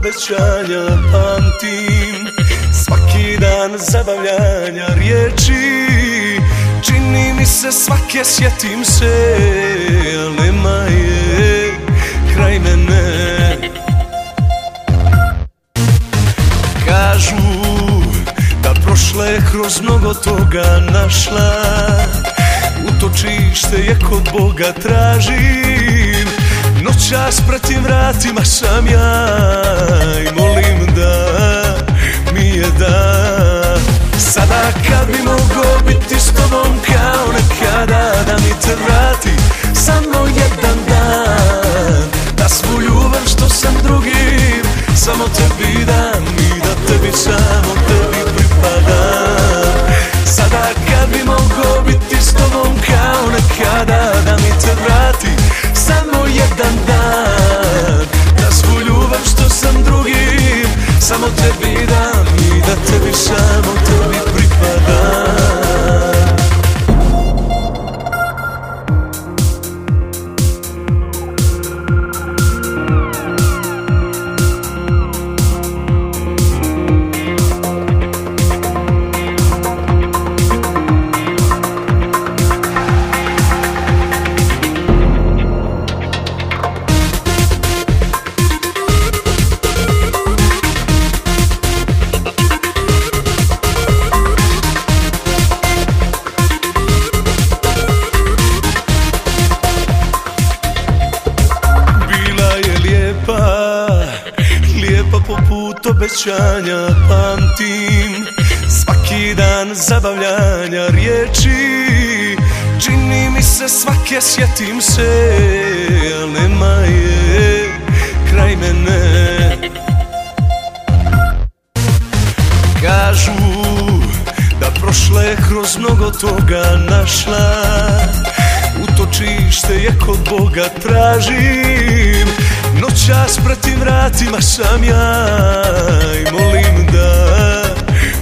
Obećanja pamtim. Svaki dan zabavljanja riječi. Čini mi se svake sjetim se Al nema je kraj mene. Kažu da prošla je kroz mnogo toga našla. Utočište je kod Boga tražim Noćas pred tim vratima sam ja I molim da mi je da. Sada kad bi mogo biti s tobom kao nekada Da mi te vrati samo jedan dan. Da svu ljubav što sam drugim Samo tebi dam i da tebi samo poput obećanja Pamtim. Svaki dan zabavljanja riječi Čini mi se svake sjetim se Al nema je kraj mene. Kažu da prošla je kroz mnogo toga našla Utočište je kod Boga tražim Noćas pred tim vratima sam ja I molim da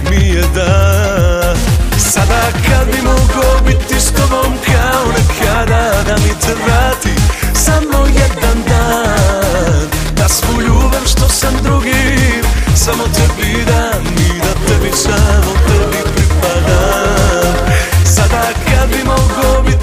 mi je da. Sada kad bi mogo biti s tobom kao nekada Da mi te vrati samo jedan dan. Da svu ljubav što sam drugim Samo tebi dam i da tebi samo tebi pripadam. Sada kad bi mogo biti